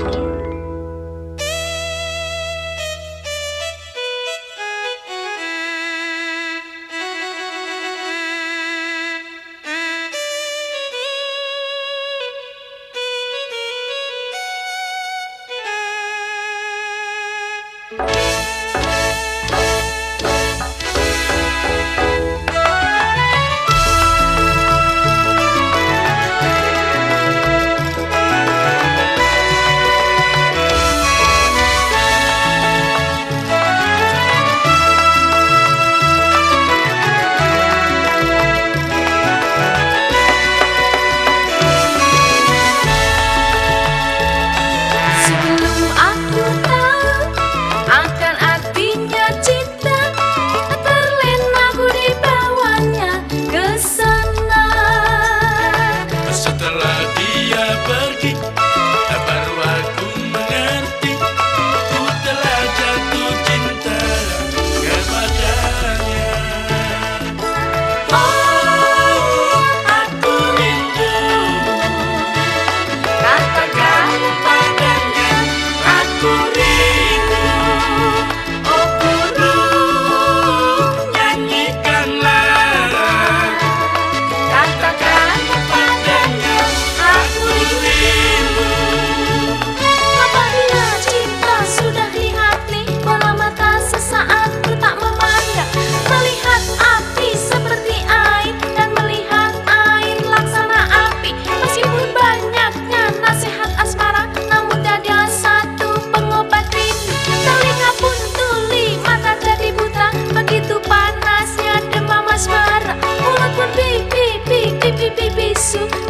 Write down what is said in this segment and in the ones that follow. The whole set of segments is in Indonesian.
you. pergi. Baru aku mengerti Ku telah jatuh cinta kepadanya. So.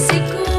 Así como